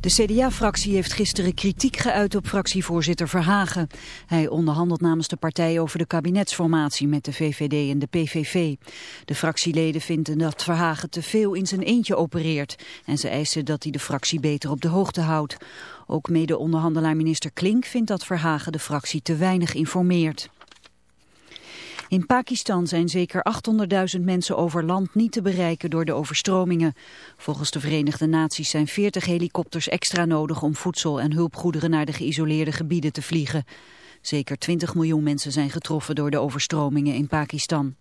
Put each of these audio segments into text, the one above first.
De CDA-fractie heeft gisteren kritiek geuit op fractievoorzitter Verhagen. Hij onderhandelt namens de partij over de kabinetsformatie met de VVD en de PVV. De fractieleden vinden dat Verhagen te veel in zijn eentje opereert. En ze eisen dat hij de fractie beter op de hoogte houdt. Ook mede-onderhandelaar minister Klink vindt dat Verhagen de fractie te weinig informeert. In Pakistan zijn zeker 800.000 mensen over land niet te bereiken door de overstromingen. Volgens de Verenigde Naties zijn 40 helikopters extra nodig om voedsel en hulpgoederen naar de geïsoleerde gebieden te vliegen. Zeker 20 miljoen mensen zijn getroffen door de overstromingen in Pakistan.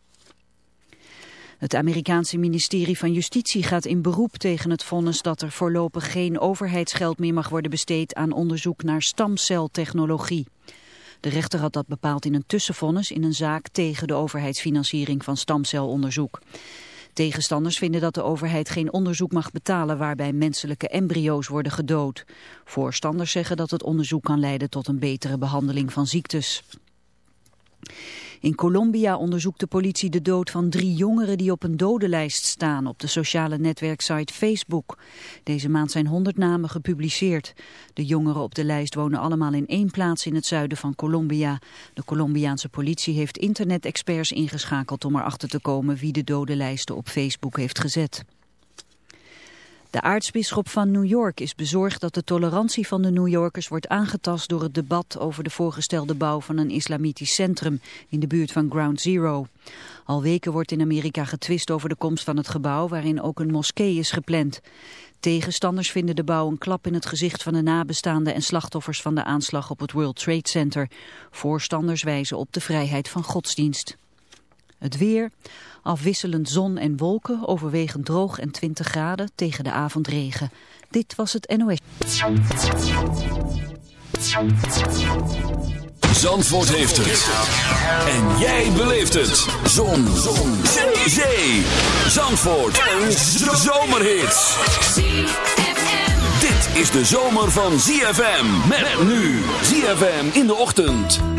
Het Amerikaanse ministerie van Justitie gaat in beroep tegen het vonnis dat er voorlopig geen overheidsgeld meer mag worden besteed aan onderzoek naar stamceltechnologie. De rechter had dat bepaald in een tussenvonnis in een zaak tegen de overheidsfinanciering van stamcelonderzoek. Tegenstanders vinden dat de overheid geen onderzoek mag betalen waarbij menselijke embryo's worden gedood. Voorstanders zeggen dat het onderzoek kan leiden tot een betere behandeling van ziektes. In Colombia onderzoekt de politie de dood van drie jongeren die op een dodenlijst staan op de sociale netwerksite Facebook. Deze maand zijn honderd namen gepubliceerd. De jongeren op de lijst wonen allemaal in één plaats in het zuiden van Colombia. De Colombiaanse politie heeft internet-experts ingeschakeld om erachter te komen wie de dodenlijsten op Facebook heeft gezet. De aartsbisschop van New York is bezorgd dat de tolerantie van de New Yorkers wordt aangetast door het debat over de voorgestelde bouw van een islamitisch centrum in de buurt van Ground Zero. Al weken wordt in Amerika getwist over de komst van het gebouw waarin ook een moskee is gepland. Tegenstanders vinden de bouw een klap in het gezicht van de nabestaanden en slachtoffers van de aanslag op het World Trade Center. Voorstanders wijzen op de vrijheid van godsdienst. Het weer, afwisselend zon en wolken, overwegend droog en 20 graden tegen de avondregen. Dit was het NOS. Zandvoort heeft het. En jij beleeft het. Zon. Zon. Zee. Zee. Zandvoort. Een zomerhit. Dit is de zomer van ZFM. Met nu. ZFM in de ochtend.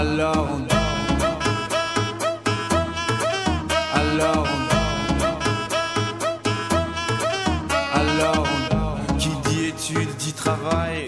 Alors on dort. Alors on dort. Alors on dort. Qui dit études dit travail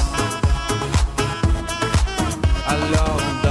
I love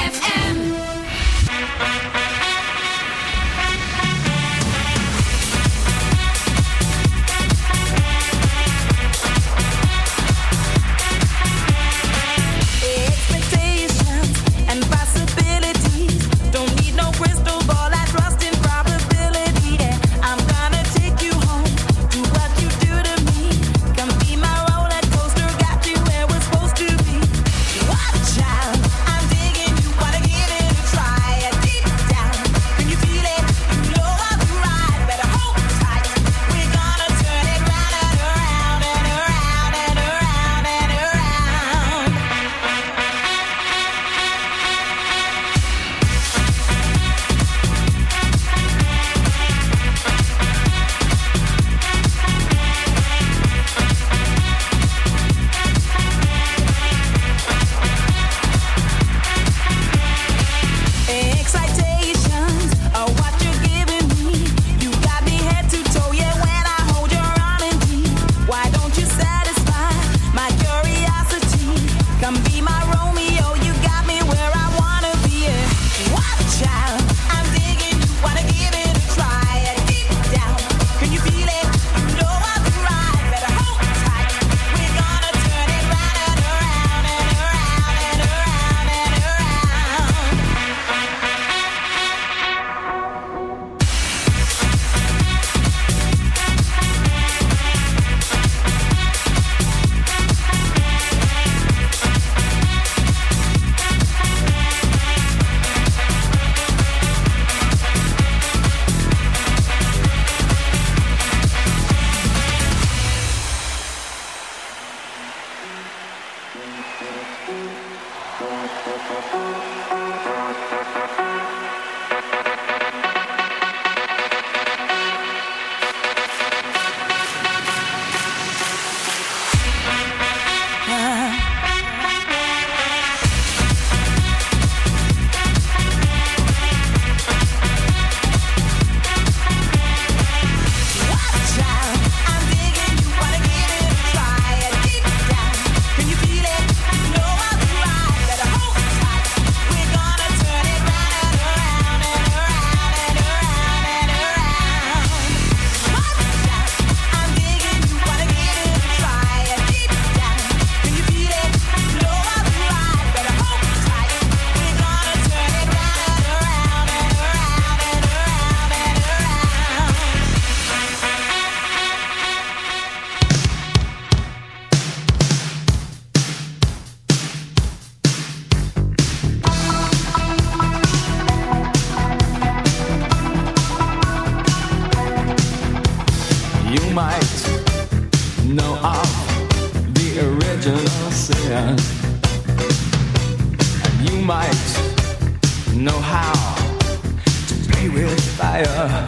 higher.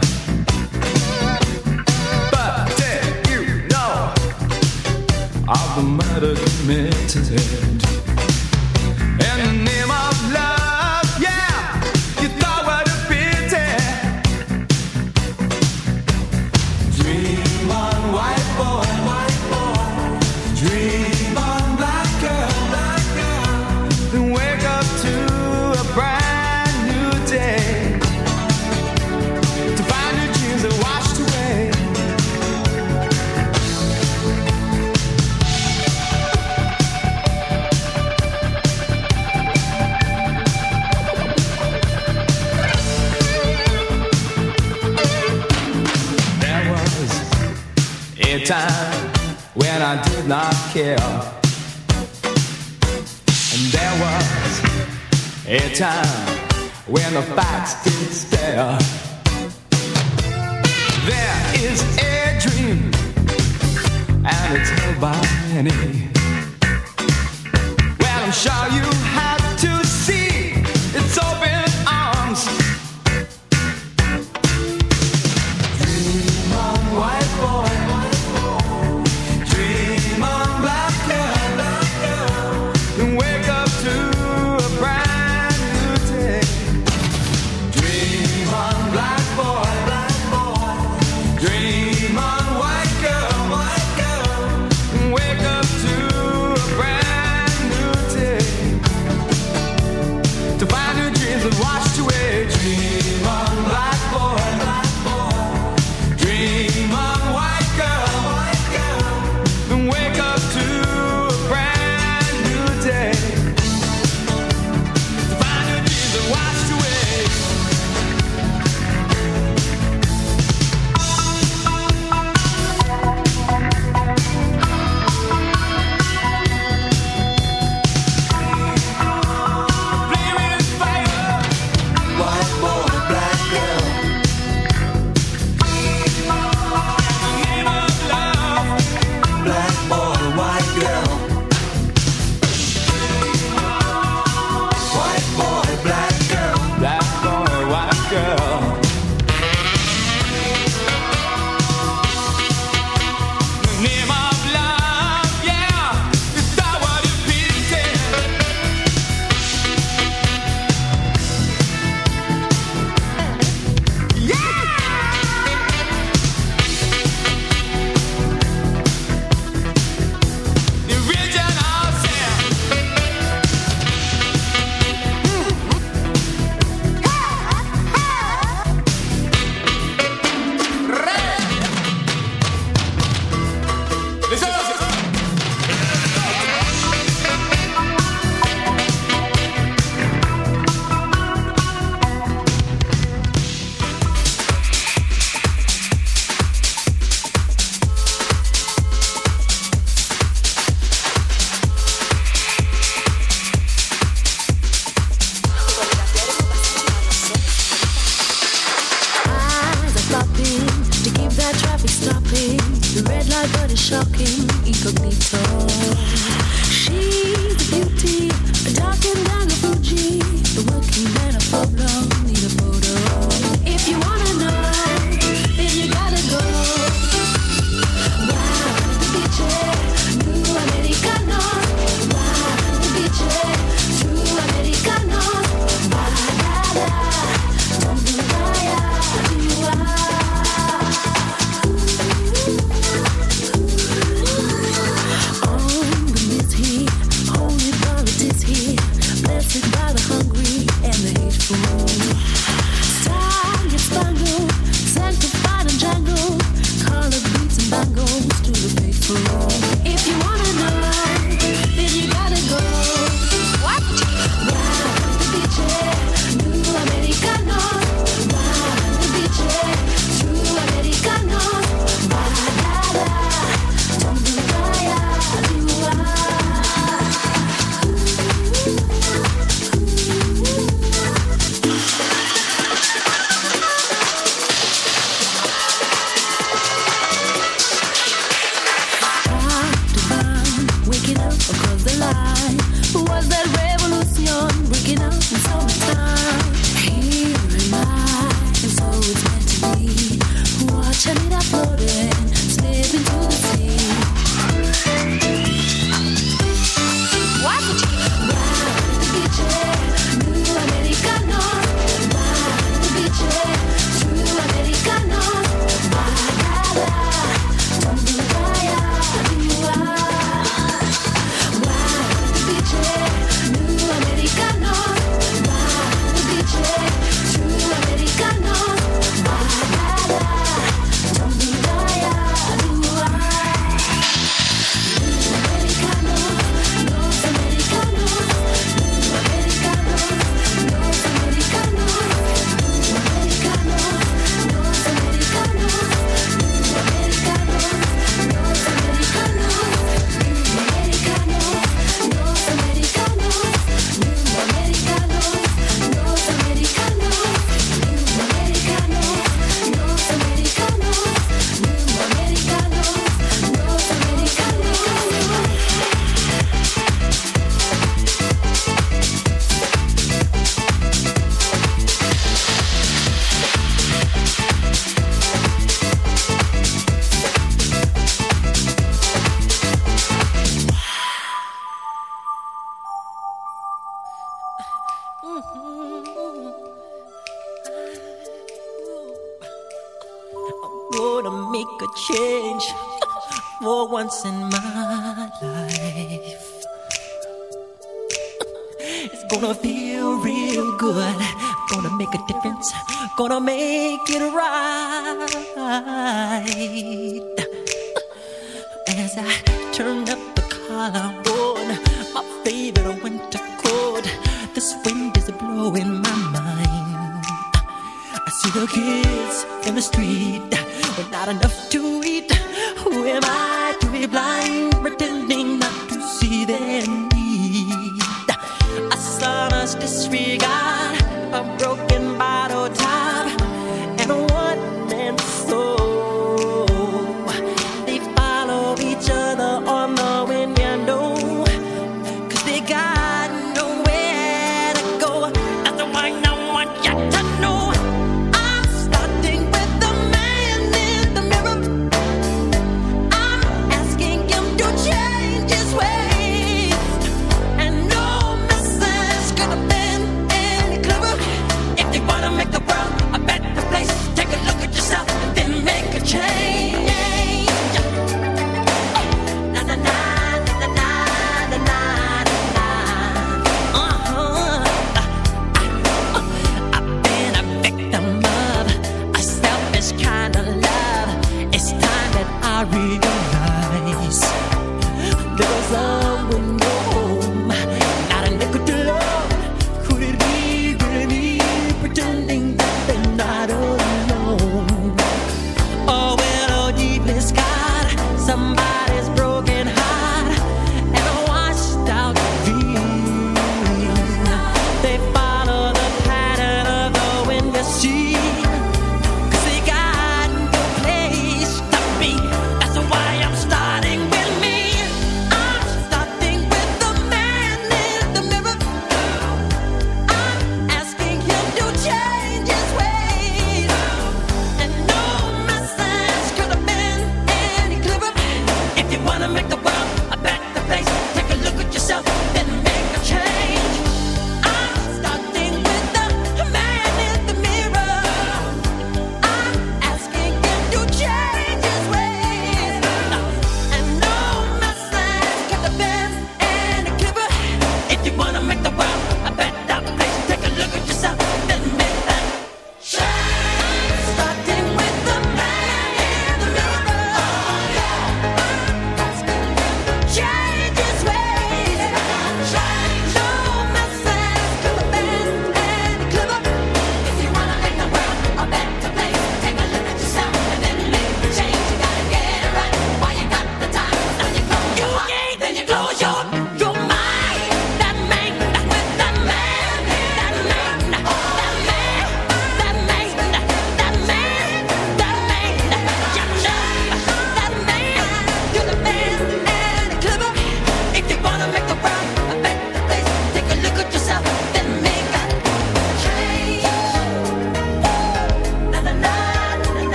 But did you know of the murder committed? care. And there was a time when the facts didn't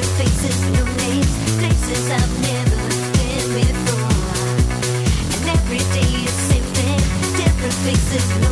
faces no names faces i've never been This.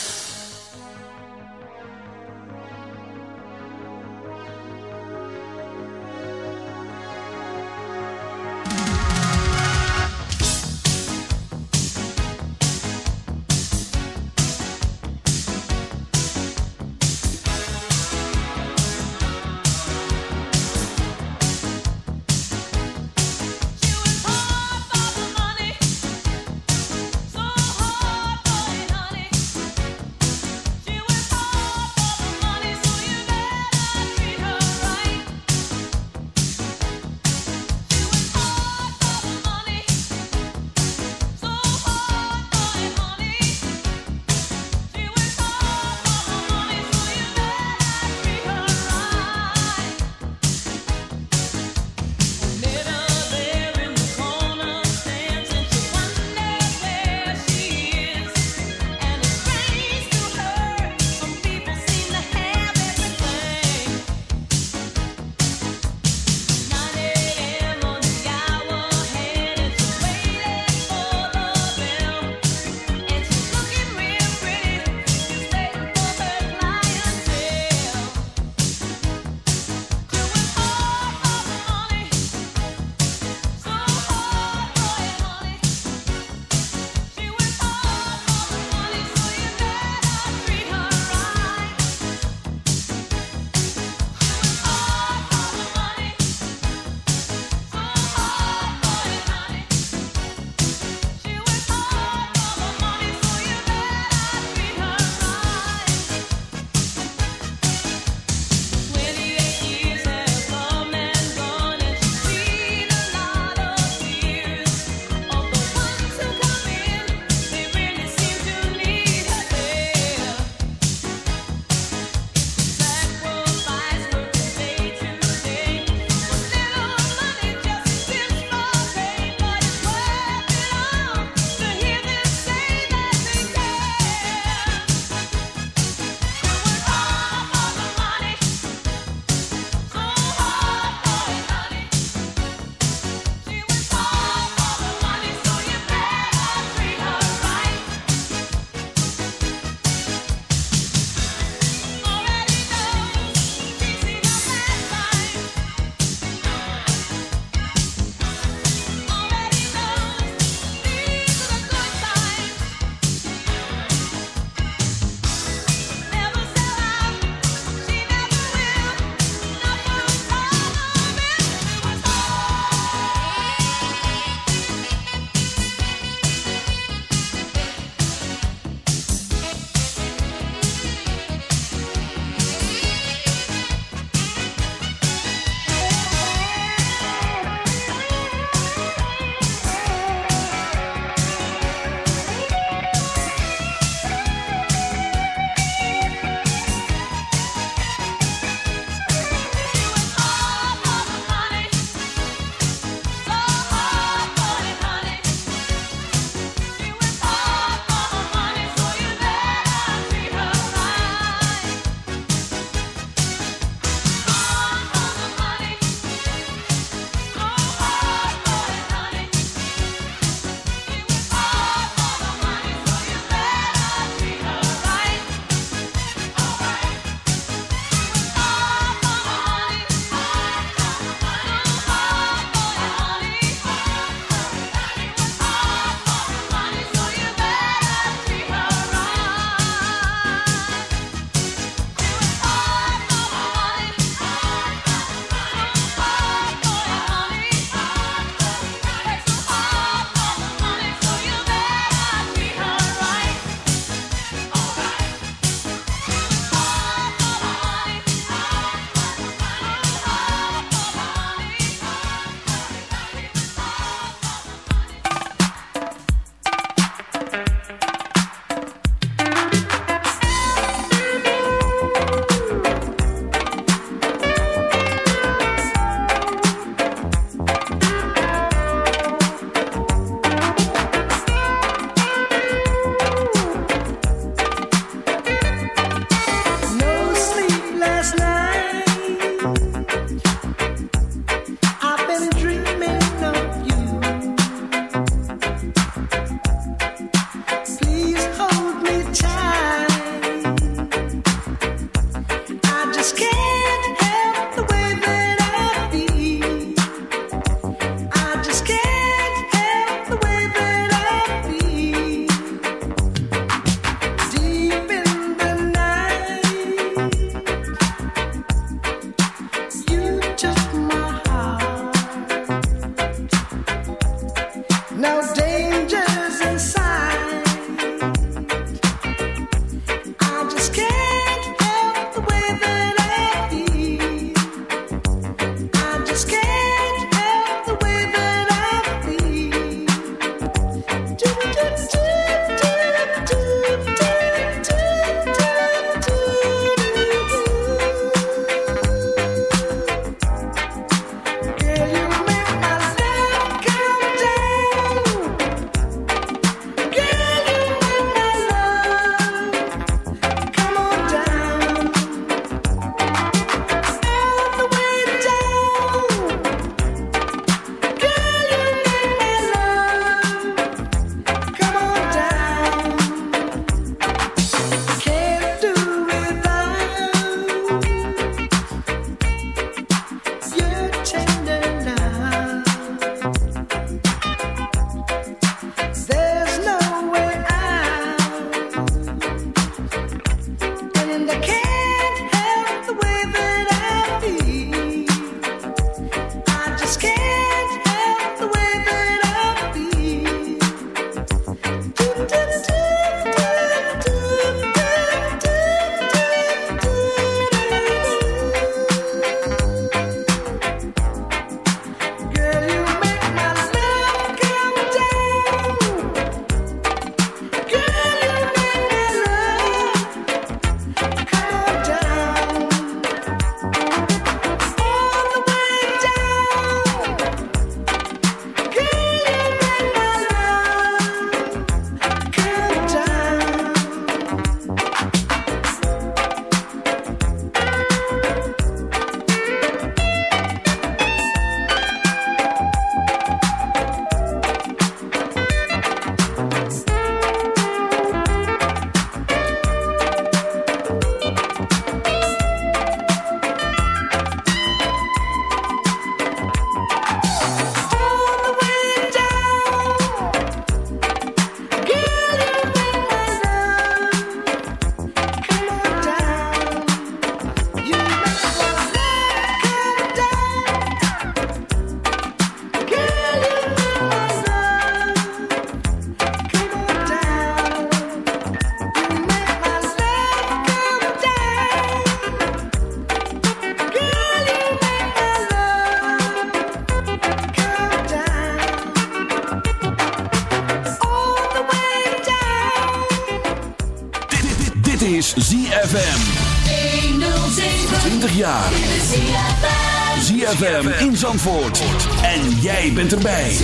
ZFM in Zandvoort. En jij bent erbij.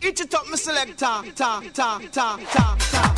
Eat it up, my selector. Ta, ta, ta, ta, ta, ta, ta.